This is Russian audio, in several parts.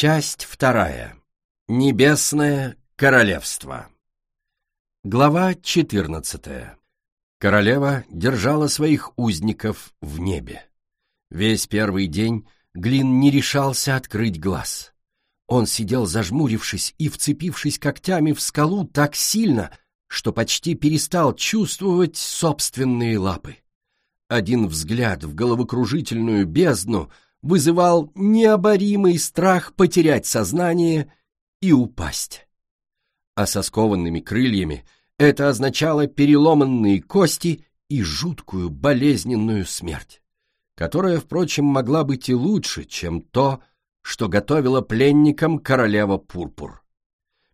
Часть вторая. Небесное королевство. Глава 14. Королева держала своих узников в небе. Весь первый день Глин не решался открыть глаз. Он сидел зажмурившись и вцепившись когтями в скалу так сильно, что почти перестал чувствовать собственные лапы. Один взгляд в головокружительную бездну — вызывал необоримый страх потерять сознание и упасть. А со скованными крыльями это означало переломанные кости и жуткую болезненную смерть, которая, впрочем, могла быть и лучше, чем то, что готовила пленникам королева Пурпур.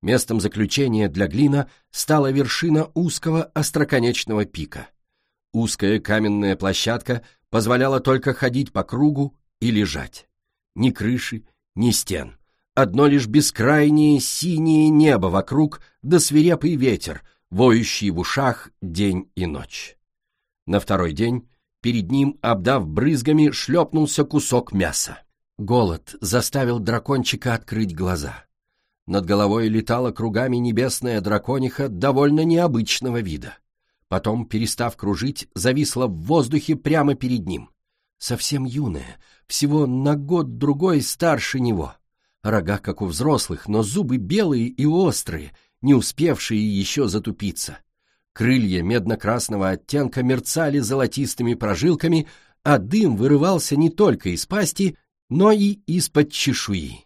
Местом заключения для Глина стала вершина узкого остроконечного пика. Узкая каменная площадка позволяла только ходить по кругу и лежать. Ни крыши, ни стен. Одно лишь бескрайнее синее небо вокруг, да свирепый ветер, воющий в ушах день и ночь. На второй день перед ним, обдав брызгами, шлепнулся кусок мяса. Голод заставил дракончика открыть глаза. Над головой летала кругами небесная дракониха довольно необычного вида. Потом, перестав кружить, зависла в воздухе прямо перед ним. Совсем юная, всего на год-другой старше него. Рога, как у взрослых, но зубы белые и острые, не успевшие еще затупиться. Крылья медно-красного оттенка мерцали золотистыми прожилками, а дым вырывался не только из пасти, но и из-под чешуи.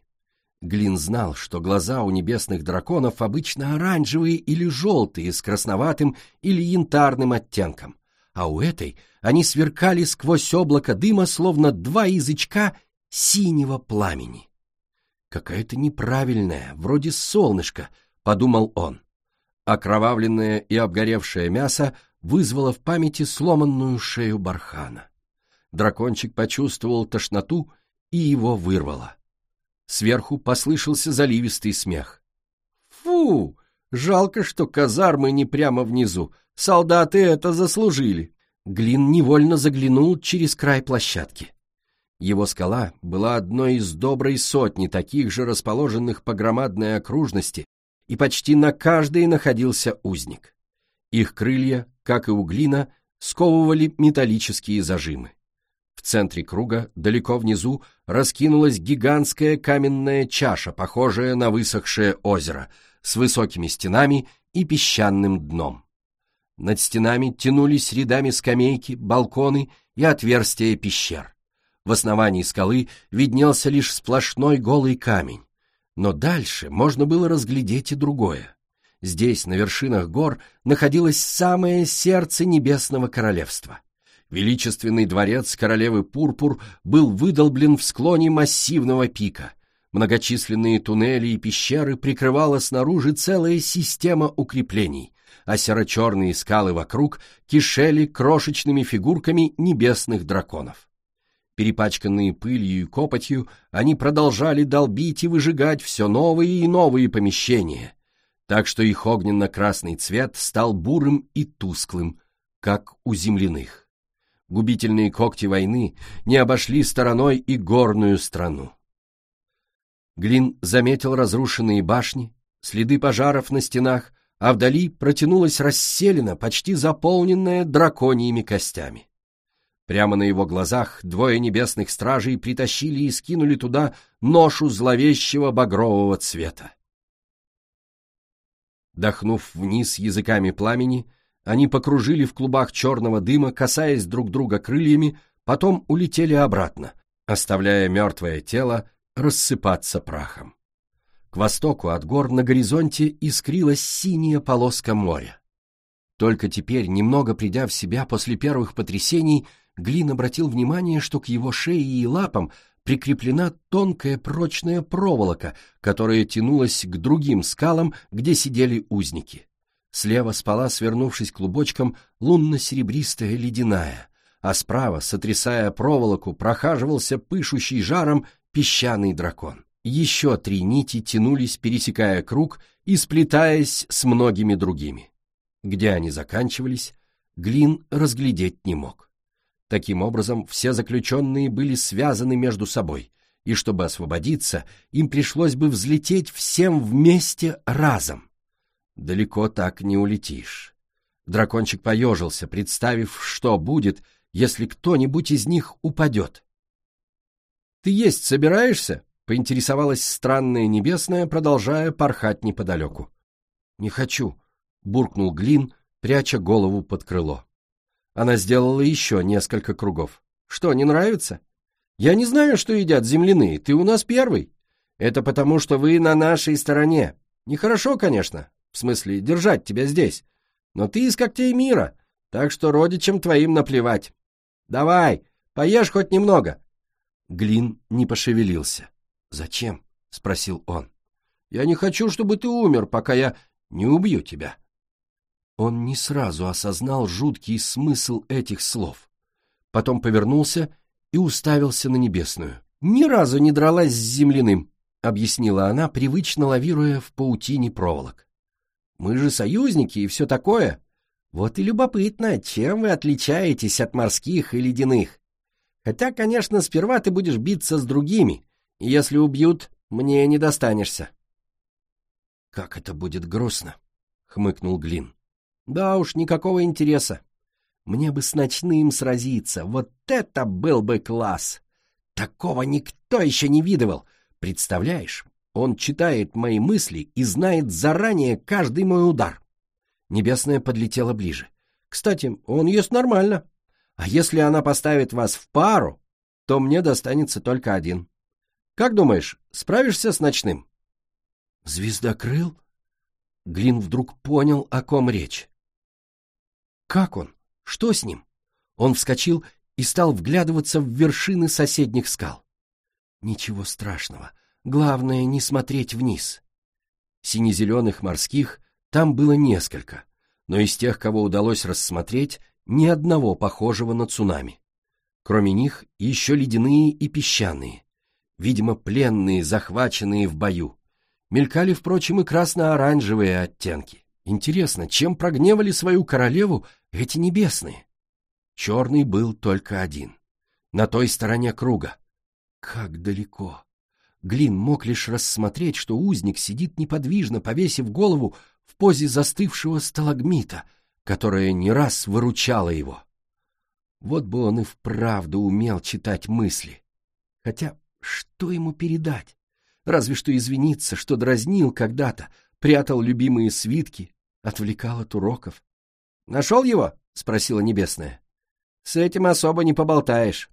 Глин знал, что глаза у небесных драконов обычно оранжевые или желтые с красноватым или янтарным оттенком, а у этой они сверкали сквозь облако дыма, словно два язычка синего пламени. «Какая-то неправильная, вроде солнышко», — подумал он. Окровавленное и обгоревшее мясо вызвало в памяти сломанную шею бархана. Дракончик почувствовал тошноту, и его вырвало. Сверху послышался заливистый смех. «Фу! Жалко, что казармы не прямо внизу. Солдаты это заслужили. Глин невольно заглянул через край площадки. Его скала была одной из доброй сотни таких же расположенных по громадной окружности, и почти на каждой находился узник. Их крылья, как и у Глина, сковывали металлические зажимы. В центре круга, далеко внизу, раскинулась гигантская каменная чаша, похожая на высохшее озеро, с высокими стенами и песчаным дном. Над стенами тянулись рядами скамейки, балконы и отверстия пещер. В основании скалы виднелся лишь сплошной голый камень. Но дальше можно было разглядеть и другое. Здесь, на вершинах гор, находилось самое сердце небесного королевства. Величественный дворец королевы Пурпур был выдолблен в склоне массивного пика. Многочисленные туннели и пещеры прикрывала снаружи целая система укреплений, а серо-черные скалы вокруг кишели крошечными фигурками небесных драконов. Перепачканные пылью и копотью, они продолжали долбить и выжигать все новые и новые помещения, так что их огненно-красный цвет стал бурым и тусклым, как у земляных. Губительные когти войны не обошли стороной и горную страну. Глин заметил разрушенные башни, следы пожаров на стенах, а вдали протянулась расселена, почти заполненная драконьими костями. Прямо на его глазах двое небесных стражей притащили и скинули туда ношу зловещего багрового цвета. Дохнув вниз языками пламени, они покружили в клубах черного дыма, касаясь друг друга крыльями, потом улетели обратно, оставляя мертвое тело рассыпаться прахом. К востоку от гор на горизонте искрилась синяя полоска моря. Только теперь, немного придя в себя после первых потрясений, Глин обратил внимание, что к его шее и лапам прикреплена тонкая прочная проволока, которая тянулась к другим скалам, где сидели узники. Слева спала, свернувшись клубочком, лунно-серебристая ледяная, а справа, сотрясая проволоку, прохаживался пышущий жаром песчаный дракон. Еще три нити тянулись, пересекая круг и сплетаясь с многими другими. Где они заканчивались, Глин разглядеть не мог. Таким образом, все заключенные были связаны между собой, и чтобы освободиться, им пришлось бы взлететь всем вместе разом. Далеко так не улетишь. Дракончик поежился, представив, что будет, если кто-нибудь из них упадет. «Ты есть собираешься?» — поинтересовалась странная небесная, продолжая порхать неподалеку. «Не хочу», — буркнул Глин, пряча голову под крыло. Она сделала еще несколько кругов. «Что, не нравится?» «Я не знаю, что едят земляные, ты у нас первый. Это потому, что вы на нашей стороне. Нехорошо, конечно, в смысле, держать тебя здесь. Но ты из когтей мира, так что родичам твоим наплевать. Давай, поешь хоть немного». Глин не пошевелился. «Зачем?» — спросил он. «Я не хочу, чтобы ты умер, пока я не убью тебя». Он не сразу осознал жуткий смысл этих слов. Потом повернулся и уставился на небесную. «Ни разу не дралась с земляным», — объяснила она, привычно лавируя в паутине проволок. «Мы же союзники и все такое. Вот и любопытно, чем вы отличаетесь от морских и ледяных. Хотя, конечно, сперва ты будешь биться с другими, и если убьют, мне не достанешься». «Как это будет грустно», — хмыкнул Глин. «Да уж, никакого интереса. Мне бы с ночным сразиться, вот это был бы класс! Такого никто еще не видывал. Представляешь, он читает мои мысли и знает заранее каждый мой удар. Небесная подлетела ближе. Кстати, он ест нормально. А если она поставит вас в пару, то мне достанется только один. Как думаешь, справишься с ночным? Звездокрыл? Глин вдруг понял, о ком речь. Как он? Что с ним? Он вскочил и стал вглядываться в вершины соседних скал. Ничего страшного. Главное, не смотреть вниз. Сине-зеленых морских там было несколько, но из тех, кого удалось рассмотреть, ни одного похожего на цунами. Кроме них еще ледяные и песчаные, видимо, пленные, захваченные в бою. Мелькали, впрочем, и красно-оранжевые оттенки. Интересно, чем прогневали свою королеву эти небесные? Черный был только один. На той стороне круга. Как далеко. Глин мог лишь рассмотреть, что узник сидит неподвижно, повесив голову в позе застывшего сталагмита, которая не раз выручала его. Вот бы он и вправду умел читать мысли. Хотя что ему передать? Разве что извиниться, что дразнил когда-то, прятал любимые свитки, отвлекал от уроков. — Нашел его? — спросила Небесная. — С этим особо не поболтаешь.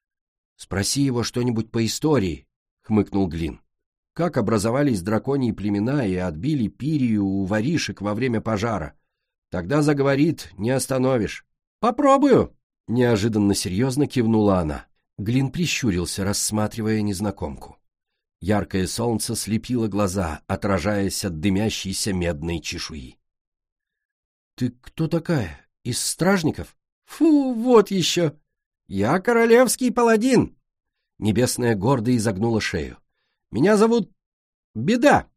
— Спроси его что-нибудь по истории, — хмыкнул Глин. — Как образовались драконьи племена и отбили пирию у воришек во время пожара? Тогда заговорит, не остановишь. — Попробую, — неожиданно серьезно кивнула она. Глин прищурился, рассматривая незнакомку. Яркое солнце слепило глаза, отражаясь от дымящейся медной чешуи. — Ты кто такая? Из стражников? — Фу, вот еще! Я королевский паладин! Небесная гордо изогнула шею. — Меня зовут Беда.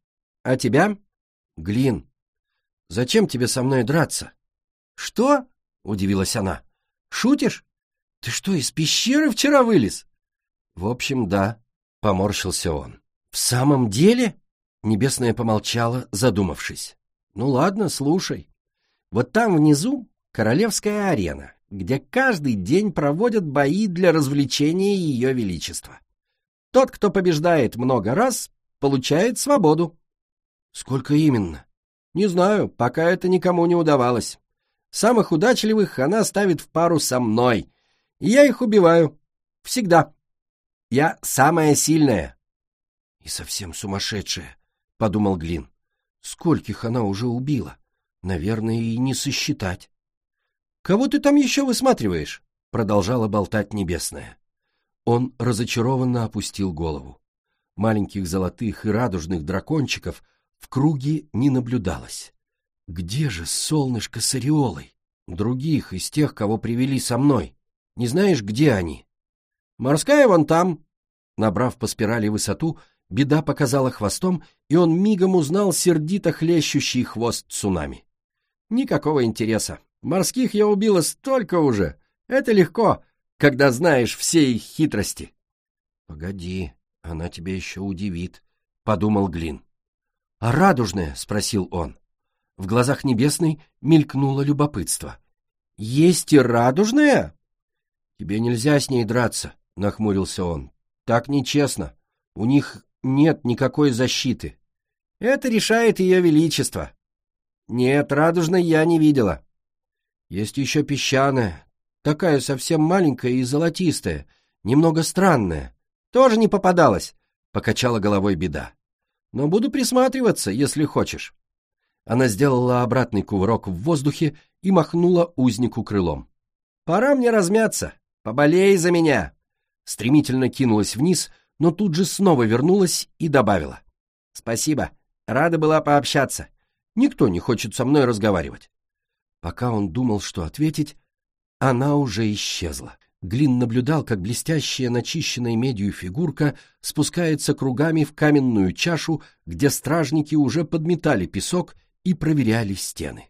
А тебя? — Глин. — Зачем тебе со мной драться? — Что? — удивилась она. — Шутишь? Ты что, из пещеры вчера вылез? — В общем, да. — поморщился он. «В самом деле?» — Небесная помолчала, задумавшись. «Ну ладно, слушай. Вот там внизу королевская арена, где каждый день проводят бои для развлечения Ее Величества. Тот, кто побеждает много раз, получает свободу». «Сколько именно?» «Не знаю, пока это никому не удавалось. Самых удачливых она ставит в пару со мной, и я их убиваю. Всегда». Я самая сильная. И совсем сумасшедшая, — подумал Глин. Скольких она уже убила? Наверное, и не сосчитать. Кого ты там еще высматриваешь? — продолжала болтать Небесная. Он разочарованно опустил голову. Маленьких золотых и радужных дракончиков в круге не наблюдалось. Где же солнышко с ореолой? Других из тех, кого привели со мной. Не знаешь, где они? «Морская вон там!» Набрав по спирали высоту, беда показала хвостом, и он мигом узнал сердито хлещущий хвост цунами. «Никакого интереса. Морских я убила столько уже. Это легко, когда знаешь все их хитрости». «Погоди», Она тебя еще удивит, — подумал Глин. — А радужная? — спросил он. В глазах небесной мелькнуло любопытство. — Есть и радужная? — Тебе нельзя с ней драться, — нахмурился он. — Так нечестно. У них нет никакой защиты. Это решает ее величество. Нет, радужной я не видела. Есть еще песчаная, такая совсем маленькая и золотистая, немного странная. Тоже не попадалась, — покачала головой беда. Но буду присматриваться, если хочешь. Она сделала обратный кувырок в воздухе и махнула узнику крылом. «Пора мне размяться. Поболей за меня!» Стремительно кинулась вниз, но тут же снова вернулась и добавила. «Спасибо. Рада была пообщаться. Никто не хочет со мной разговаривать». Пока он думал, что ответить, она уже исчезла. Глин наблюдал, как блестящая начищенная медью фигурка спускается кругами в каменную чашу, где стражники уже подметали песок и проверяли стены.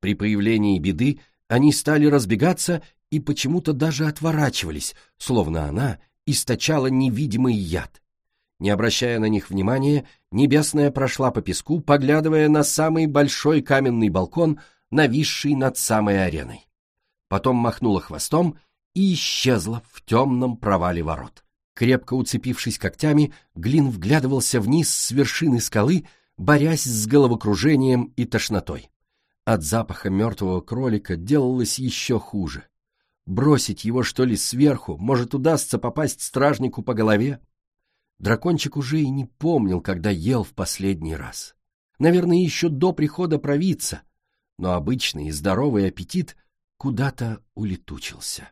При появлении беды они стали разбегаться и почему-то даже отворачивались, словно она источала невидимый яд. Не обращая на них внимания, Небесная прошла по песку, поглядывая на самый большой каменный балкон, нависший над самой ареной. Потом махнула хвостом и исчезла в темном провале ворот. Крепко уцепившись когтями, Глин вглядывался вниз с вершины скалы, борясь с головокружением и тошнотой. От запаха мертвого кролика делалось еще хуже. Бросить его, что ли, сверху, может, удастся попасть стражнику по голове? Дракончик уже и не помнил, когда ел в последний раз. Наверное, еще до прихода провидца, но обычный и здоровый аппетит куда-то улетучился.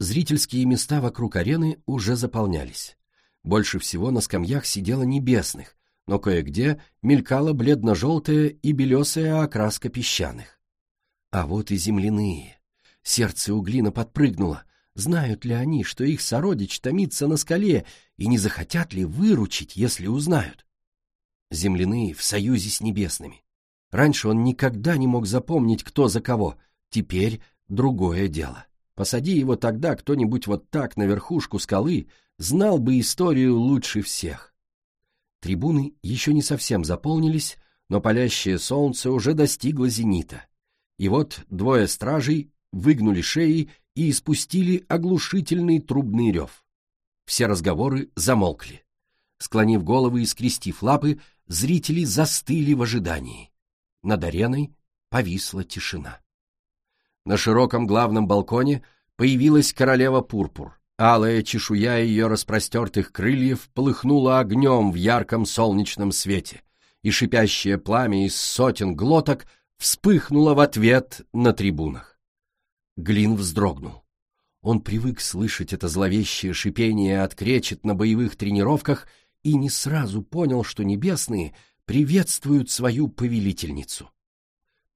Зрительские места вокруг арены уже заполнялись. Больше всего на скамьях сидело небесных, но кое-где мелькала бледно-желтая и белесая окраска песчаных. А вот и земляные. Сердце углина подпрыгнуло. Знают ли они, что их сородич томится на скале, и не захотят ли выручить, если узнают? Земляные в союзе с небесными. Раньше он никогда не мог запомнить, кто за кого. Теперь другое дело. Посади его тогда кто-нибудь вот так на верхушку скалы, знал бы историю лучше всех. Трибуны еще не совсем заполнились, но палящее солнце уже достигло зенита. И вот двое стражей выгнули шеи и испустили оглушительный трубный рев. Все разговоры замолкли. Склонив головы и скрестив лапы, зрители застыли в ожидании. Над ареной повисла тишина. На широком главном балконе появилась королева Пурпур. Алая чешуя ее распростертых крыльев полыхнула огнем в ярком солнечном свете, и шипящее пламя из сотен глоток вспыхнуло в ответ на трибунах. Глин вздрогнул. Он привык слышать это зловещее шипение от кречет на боевых тренировках и не сразу понял, что небесные приветствуют свою повелительницу.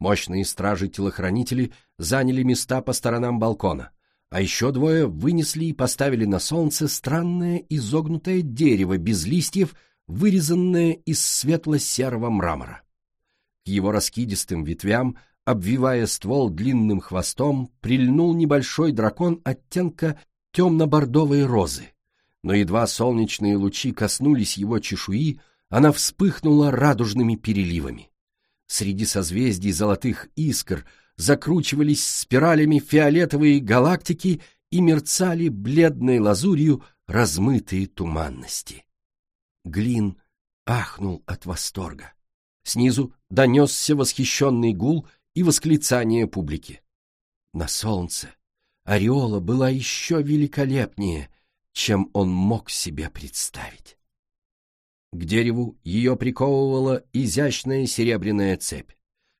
Мощные стражи-телохранители заняли места по сторонам балкона — а еще двое вынесли и поставили на солнце странное изогнутое дерево без листьев, вырезанное из светло-серого мрамора. К его раскидистым ветвям, обвивая ствол длинным хвостом, прильнул небольшой дракон оттенка темно-бордовой розы. Но едва солнечные лучи коснулись его чешуи, она вспыхнула радужными переливами. Среди созвездий золотых искр — закручивались спиралями фиолетовые галактики и мерцали бледной лазурью размытые туманности. Глин ахнул от восторга. Снизу донесся восхищенный гул и восклицание публики. На солнце ореола была еще великолепнее, чем он мог себе представить. К дереву ее приковывала изящная серебряная цепь.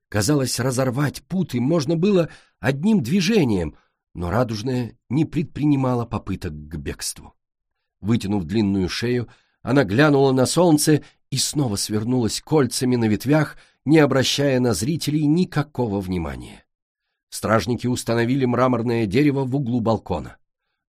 Казалось, разорвать путы можно было одним движением, но радужная не предпринимала попыток к бегству. Вытянув длинную шею, она глянула на солнце и снова свернулась кольцами на ветвях, не обращая на зрителей никакого внимания. Стражники установили мраморное дерево в углу балкона.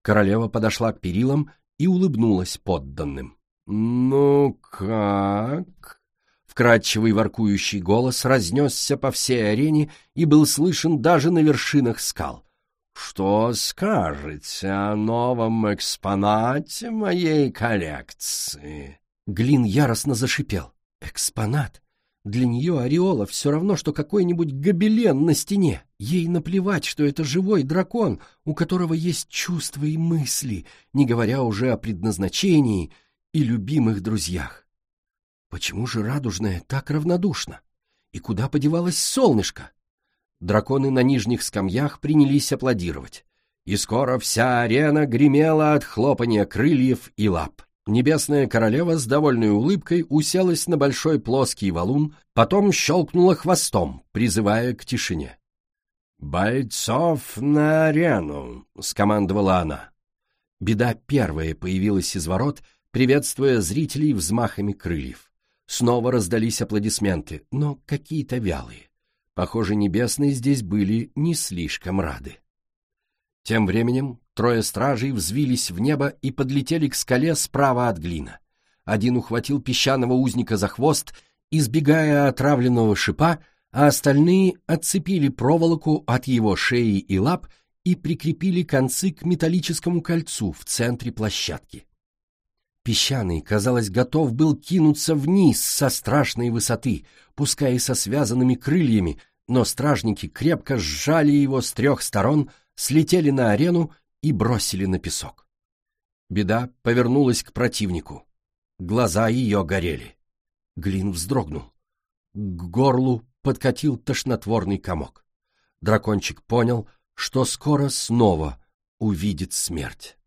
Королева подошла к перилам и улыбнулась подданным. «Ну как?» Вкрадчивый воркующий голос разнесся по всей арене и был слышен даже на вершинах скал. Что скажете о новом экспонате моей коллекции? Глин яростно зашипел. Экспонат? Для нее ореола все равно, что какой-нибудь гобелен на стене. Ей наплевать, что это живой дракон, у которого есть чувства и мысли, не говоря уже о предназначении и любимых друзьях. Почему же радужная так равнодушна? И куда подевалось солнышко? Драконы на нижних скамьях принялись аплодировать. И скоро вся арена гремела от хлопания крыльев и лап. Небесная королева с довольной улыбкой уселась на большой плоский валун, потом щелкнула хвостом, призывая к тишине. «Бойцов на арену!» — скомандовала она. Беда первая появилась из ворот, приветствуя зрителей взмахами крыльев. Снова раздались аплодисменты, но какие-то вялые. Похоже, небесные здесь были не слишком рады. Тем временем трое стражей взвились в небо и подлетели к скале справа от глина. Один ухватил песчаного узника за хвост, избегая отравленного шипа, а остальные отцепили проволоку от его шеи и лап и прикрепили концы к металлическому кольцу в центре площадки. Песчаный, казалось, готов был кинуться вниз со страшной высоты, пускай и со связанными крыльями, но стражники крепко сжали его с трех сторон, слетели на арену и бросили на песок. Беда повернулась к противнику. Глаза ее горели. Глин вздрогнул. К горлу подкатил тошнотворный комок. Дракончик понял, что скоро снова увидит смерть.